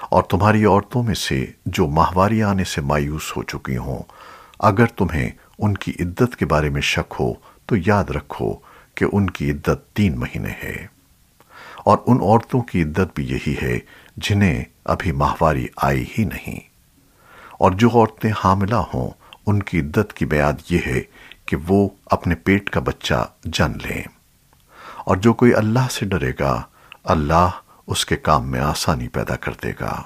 اور تمہاری عورتوں میں سے جو ماہواری آنے سے مایوس ہو چکی ہوں، اگر تمہیں ان کی عدت کے بارے میں شک ہو، تو یاد رکھو کہ ان کی عدت تین مہینے ہے۔ اور ان عورتوں کی عدت بھی یہی ہے جنہیں ابھی ماہواری آئی ہی نہیں۔ اور جو عورتیں حاملہ ہوں، ان کی عدت کی بیعت یہ ہے کہ وہ اپنے پیٹ کا بچہ جن لیں۔ اور جو کوئی اللہ سے ڈرے گا، اللہ اس کے کام میں آسانی پیدا کر دے گا۔